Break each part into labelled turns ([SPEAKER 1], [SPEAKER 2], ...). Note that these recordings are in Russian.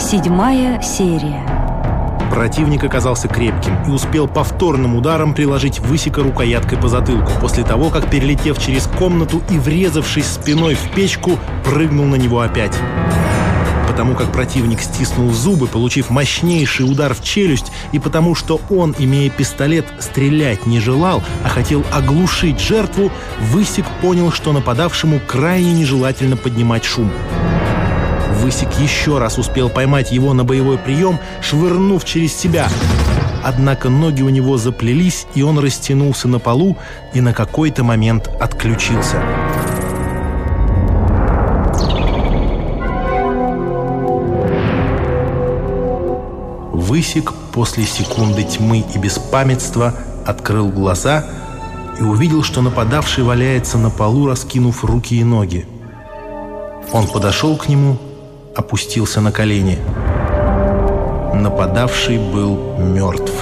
[SPEAKER 1] Седьмая серия.
[SPEAKER 2] Противник оказался крепким и успел повторным ударом приложить Высика рукояткой по затылку, после того, как, перелетев через комнату и врезавшись спиной в печку, прыгнул на него опять. Потому как противник стиснул зубы, получив мощнейший удар в челюсть, и потому что он, имея пистолет, стрелять не желал, а хотел оглушить жертву, Высик понял, что нападавшему крайне нежелательно поднимать шум. Высик еще раз успел поймать его на боевой прием, швырнув через себя. Однако ноги у него заплелись, и он растянулся на полу и на какой-то момент отключился. Высик после секунды тьмы и беспамятства открыл глаза и увидел, что нападавший валяется на полу, раскинув руки и ноги. Он подошел к нему опустился на колени. Нападавший был мертв.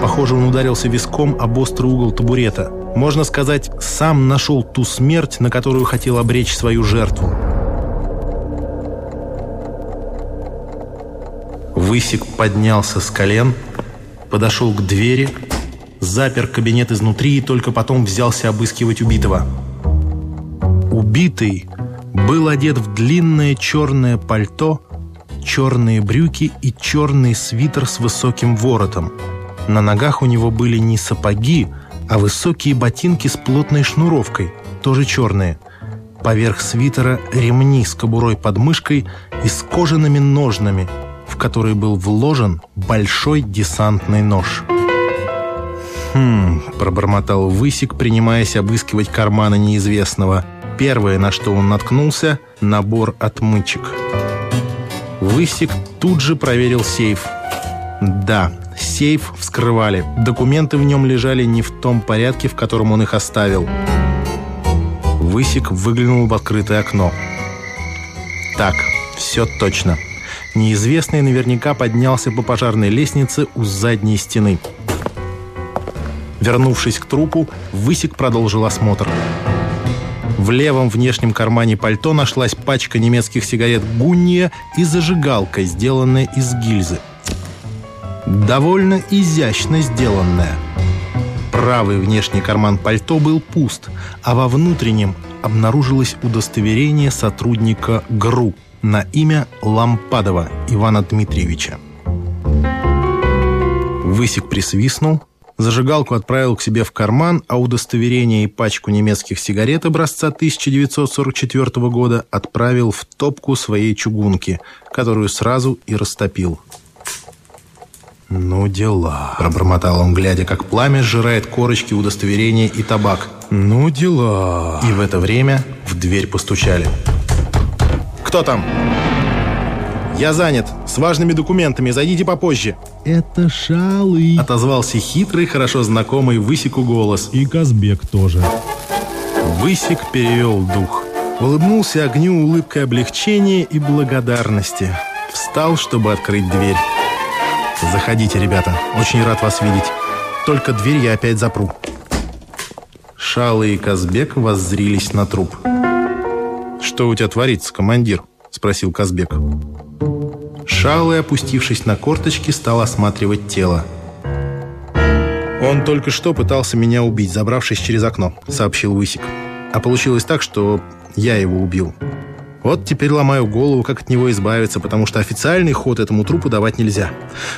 [SPEAKER 2] Похоже, он ударился виском об острый угол табурета. Можно сказать, сам нашел ту смерть, на которую хотел обречь свою жертву. Высик поднялся с колен, подошел к двери, запер кабинет изнутри и только потом взялся обыскивать убитого. Убитый был одет в длинное черное пальто, черные брюки и черный свитер с высоким воротом. На ногах у него были не сапоги, а высокие ботинки с плотной шнуровкой, тоже черные. Поверх свитера ремни с кобурой под мышкой и с кожаными ножнами, в которые был вложен большой десантный нож. «Хм...» – пробормотал Высик, принимаясь обыскивать карманы неизвестного – Первое, на что он наткнулся – набор отмычек. Высик тут же проверил сейф. Да, сейф вскрывали. Документы в нем лежали не в том порядке, в котором он их оставил. Высик выглянул в открытое окно. Так, все точно. Неизвестный наверняка поднялся по пожарной лестнице у задней стены. Вернувшись к трупу, Высик продолжил осмотр. В левом внешнем кармане пальто нашлась пачка немецких сигарет «Гунния» и зажигалка, сделанная из гильзы. Довольно изящно сделанная. Правый внешний карман пальто был пуст, а во внутреннем обнаружилось удостоверение сотрудника ГРУ на имя Лампадова Ивана Дмитриевича. Высик присвистнул – Зажигалку отправил к себе в карман, а удостоверение и пачку немецких сигарет образца 1944 года отправил в топку своей чугунки, которую сразу и растопил. «Ну дела», — пробормотал он, глядя, как пламя сжирает корочки удостоверения и табак. «Ну дела». И в это время в дверь постучали. «Кто там?» «Я занят. С важными документами. Зайдите попозже».
[SPEAKER 3] «Это Шалы», —
[SPEAKER 2] отозвался хитрый, хорошо знакомый Высику голос.
[SPEAKER 3] «И Казбек тоже».
[SPEAKER 2] Высик перевел дух. Улыбнулся огню улыбкой облегчения и благодарности. Встал, чтобы открыть дверь. «Заходите, ребята. Очень рад вас видеть. Только дверь я опять запру». Шалы и Казбек воззрились на труп. «Что у тебя творится, командир?» — спросил Казбек. Шалый, опустившись на корточки, стал осматривать тело. «Он только что пытался меня убить, забравшись через окно», — сообщил Высик. «А получилось так, что я его убил. Вот теперь ломаю голову, как от него избавиться, потому что официальный ход этому трупу давать нельзя.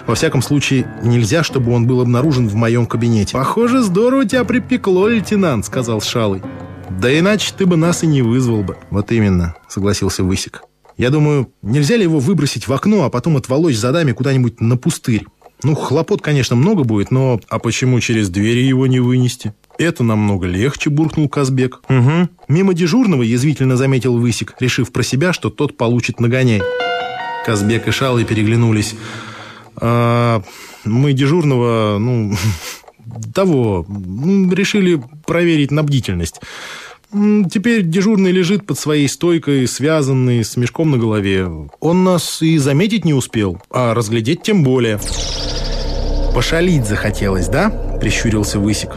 [SPEAKER 2] Во всяком случае, нельзя, чтобы он был обнаружен в моем кабинете». «Похоже, здорово тебя припекло, лейтенант», — сказал Шалый. «Да иначе ты бы нас и не вызвал бы». «Вот именно», — согласился Высик. Я думаю, нельзя ли его выбросить в окно, а потом отволочь задами куда-нибудь на пустырь? Ну, хлопот, конечно, много будет, но... А почему через двери его не вынести? Это намного легче, буркнул Казбек. Угу. Мимо дежурного язвительно заметил Высик, решив про себя, что тот получит нагоняй. Казбек и Шалы переглянулись. А, мы дежурного, ну, того, решили проверить на бдительность. Теперь дежурный лежит под своей стойкой, связанный, с мешком на голове. Он нас и заметить не успел, а разглядеть тем более. «Пошалить захотелось, да?» – прищурился Высик.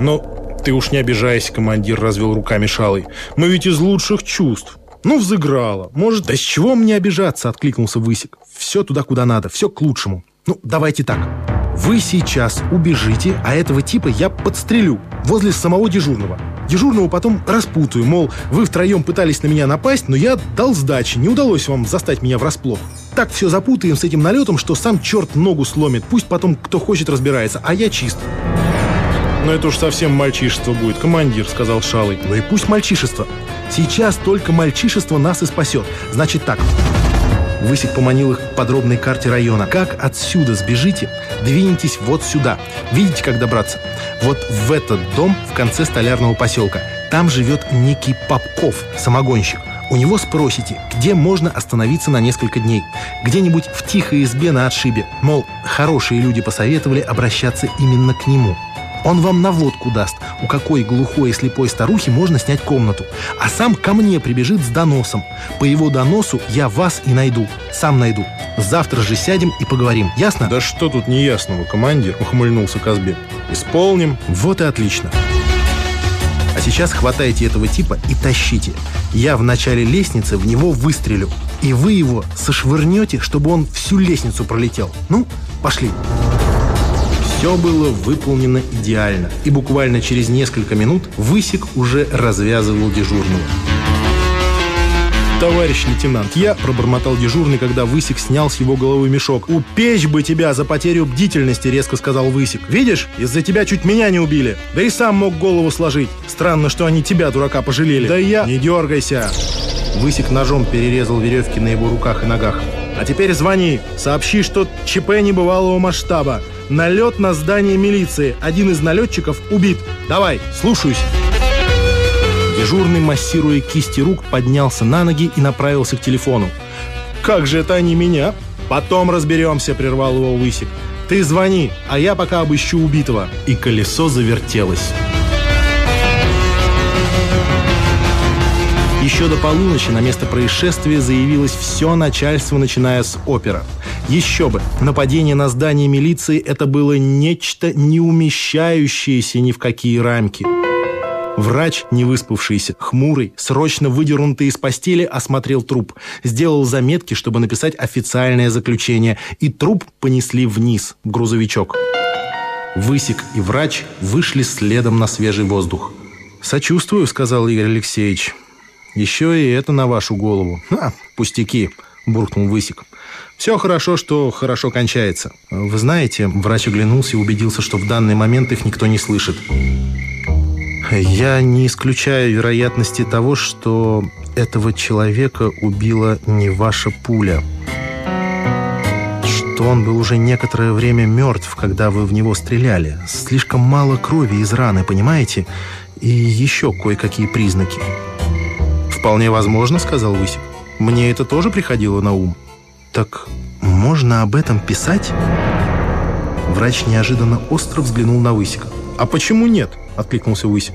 [SPEAKER 2] «Но ты уж не обижайся, командир», – развел руками Шалый. «Мы ведь из лучших чувств. Ну, взыграла. Может, да с чего мне обижаться, откликнулся Высик. Все туда, куда надо, все к лучшему. Ну, давайте так. Вы сейчас убежите, а этого типа я подстрелю возле самого дежурного. Дежурного потом распутаю, мол, вы втроем пытались на меня напасть, но я дал сдачи, не удалось вам застать меня врасплох. Так все запутаем с этим налетом, что сам черт ногу сломит, пусть потом кто хочет разбирается, а я чист. «Но это уж совсем мальчишество будет, командир», — сказал Шалый. «Ну и пусть мальчишество. Сейчас только мальчишество нас и спасет. Значит так». Высик поманил их к подробной карте района. Как отсюда сбежите, двинетесь вот сюда. Видите, как добраться? Вот в этот дом в конце столярного поселка. Там живет некий Попков, самогонщик. У него спросите, где можно остановиться на несколько дней. Где-нибудь в тихой избе на отшибе. Мол, хорошие люди посоветовали обращаться именно к нему. Он вам наводку даст, у какой глухой и слепой старухи можно снять комнату. А сам ко мне прибежит с доносом. По его доносу я вас и найду. Сам найду. Завтра же сядем и поговорим. Ясно?
[SPEAKER 3] Да что тут неясного, командир? Ухмыльнулся Казбек. Исполним.
[SPEAKER 2] Вот и отлично. А сейчас хватайте этого типа и тащите. Я в начале лестницы в него выстрелю. И вы его сошвырнете, чтобы он всю лестницу пролетел. Ну, пошли. Все было выполнено идеально, и буквально через несколько минут Высик уже развязывал дежурного. «Товарищ лейтенант, я...» – пробормотал дежурный, когда Высик снял с его головы мешок. «Упечь бы тебя за потерю бдительности!» – резко сказал Высик. «Видишь, из-за тебя чуть меня не убили. Да и сам мог голову сложить. Странно, что они тебя, дурака, пожалели. Да я...» «Не дергайся!» Высик ножом перерезал веревки на его руках и ногах. «А теперь звони. Сообщи, что ЧП небывалого масштаба. Налет на здание милиции. Один из налетчиков убит. Давай, слушаюсь». Дежурный, массируя кисти рук, поднялся на ноги и направился к телефону. «Как же это они меня?» «Потом разберемся», — прервал его Высик. «Ты звони, а я пока обыщу убитого». И колесо завертелось. Еще до полуночи на место происшествия заявилось все начальство, начиная с опера. Еще бы, нападение на здание милиции – это было нечто не умещающееся ни в какие рамки. Врач, не выспавшийся, хмурый, срочно выдернутый из постели, осмотрел труп. Сделал заметки, чтобы написать официальное заключение, и труп понесли вниз, в грузовичок. Высик и врач вышли следом на свежий воздух. «Сочувствую», — сказал Игорь Алексеевич. Еще и это на вашу голову. А, пустяки, буркнул Высик. Все хорошо, что хорошо кончается. Вы знаете, врач оглянулся и убедился, что в данный момент их никто не слышит. Я не исключаю вероятности того, что этого человека убила не ваша пуля. Что он был уже некоторое время мертв, когда вы в него стреляли. Слишком мало крови из раны, понимаете? И еще кое-какие признаки. «Вполне возможно», — сказал Высик. «Мне это тоже приходило на ум». «Так можно об этом писать?» Врач неожиданно остро взглянул на Высика. «А почему нет?» — откликнулся Высик.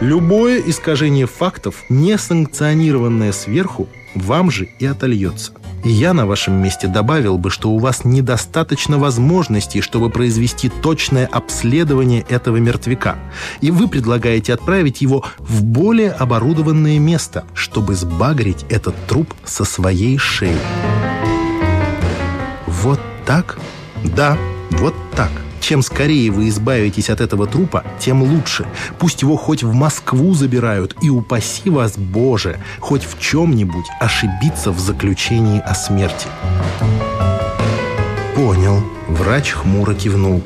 [SPEAKER 2] «Любое искажение фактов, не санкционированное сверху, вам же и отольется. И я на вашем месте добавил бы, что у вас недостаточно возможностей, чтобы произвести точное обследование этого мертвяка. И вы предлагаете отправить его в более оборудованное место, чтобы сбагрить этот труп со своей шеи. Вот так? Да, вот так. Чем скорее вы избавитесь от этого трупа, тем лучше. Пусть его хоть в Москву забирают, и упаси вас, Боже, хоть в чем-нибудь ошибиться в заключении о смерти. Понял. Врач хмуро кивнул.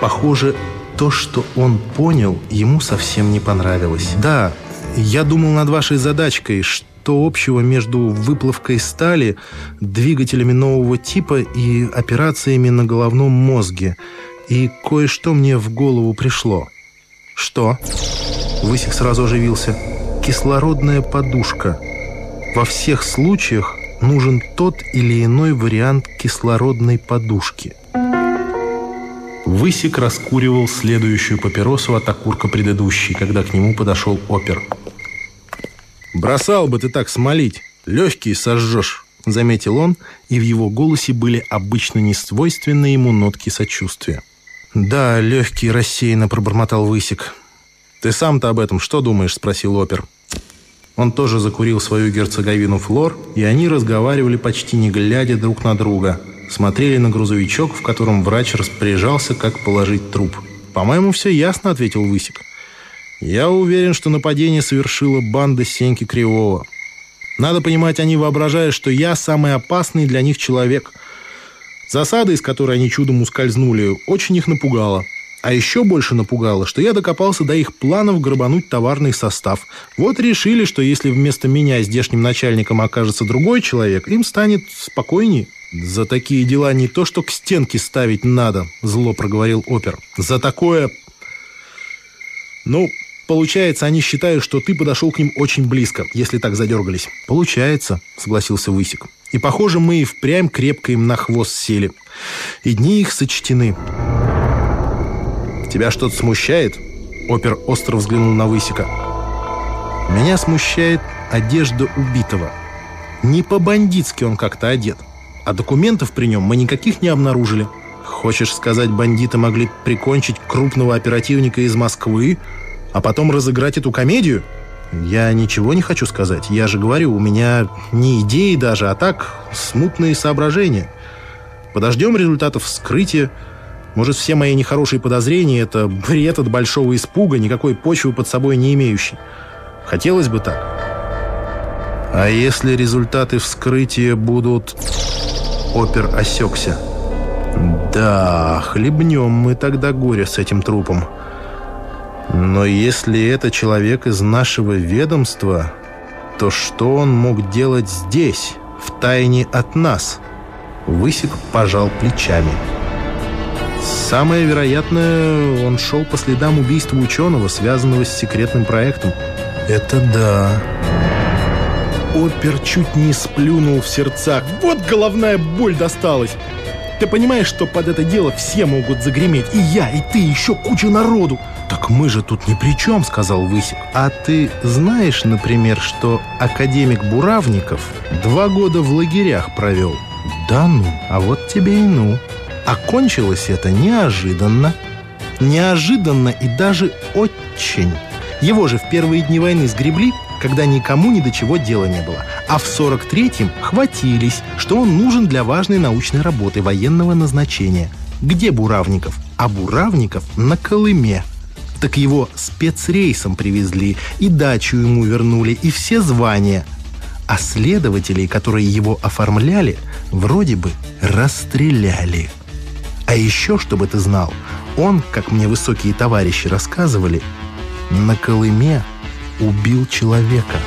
[SPEAKER 2] Похоже, то, что он понял, ему совсем не понравилось. Да, я думал над вашей задачкой, что общего между выплавкой стали, двигателями нового типа и операциями на головном мозге – и кое-что мне в голову пришло. Что? Высик сразу оживился. Кислородная подушка. Во всех случаях нужен тот или иной вариант кислородной подушки. Высик раскуривал следующую папиросу от окурка предыдущей, когда к нему подошел опер. «Бросал бы ты так смолить, легкие сожжешь», — заметил он, и в его голосе были обычно несвойственные ему нотки сочувствия. «Да, легкий рассеянно пробормотал Высик. «Ты сам-то об этом что думаешь?» – спросил опер. Он тоже закурил свою герцоговину флор, и они разговаривали почти не глядя друг на друга. Смотрели на грузовичок, в котором врач распоряжался, как положить труп. «По-моему, все ясно», — ответил Высик. «Я уверен, что нападение совершила банда Сеньки Кривого. Надо понимать, они воображают, что я самый опасный для них человек. Засада, из которой они чудом ускользнули, очень их напугала. А еще больше напугало, что я докопался до их планов грабануть товарный состав. Вот решили, что если вместо меня здешним начальником окажется другой человек, им станет спокойнее. «За такие дела не то, что к стенке ставить надо», — зло проговорил опер. «За такое...» «Ну, получается, они считают, что ты подошел к ним очень близко, если так задергались». «Получается», — согласился Высик. «И, похоже, мы и впрямь крепко им на хвост сели. И дни их сочтены». «Тебя что-то смущает?» Опер остро взглянул на Высика. «Меня смущает одежда убитого. Не по-бандитски он как-то одет, а документов при нем мы никаких не обнаружили. Хочешь сказать, бандиты могли прикончить крупного оперативника из Москвы, а потом разыграть эту комедию?» «Я ничего не хочу сказать. Я же говорю, у меня не идеи даже, а так смутные соображения. Подождем результатов вскрытия». Может, все мои нехорошие подозрения — это бред от большого испуга, никакой почвы под собой не имеющий. Хотелось бы так. А если результаты вскрытия будут... Опер осекся. Да, хлебнем мы тогда горе с этим трупом. Но если это человек из нашего ведомства, то что он мог делать здесь, в тайне от нас? Высек пожал плечами. Самое вероятное, он шел по следам убийства ученого, связанного с секретным проектом. Это да. Опер чуть не сплюнул в сердцах. Вот головная боль досталась. Ты понимаешь, что под это дело все могут загреметь? И я, и ты, еще куча народу. Так мы же тут ни при чем, сказал Высик. А ты знаешь, например, что академик Буравников два года в лагерях провел? Да ну, а вот тебе и ну. Окончилось это неожиданно. Неожиданно и даже очень. Его же в первые дни войны сгребли, когда никому ни до чего дела не было. А в 43-м хватились, что он нужен для важной научной работы военного назначения. Где Буравников? А Буравников на Колыме. Так его спецрейсом привезли, и дачу ему вернули, и все звания. А следователей, которые его оформляли, вроде бы расстреляли. А еще, чтобы ты знал, он, как мне высокие товарищи рассказывали, на Колыме убил человека.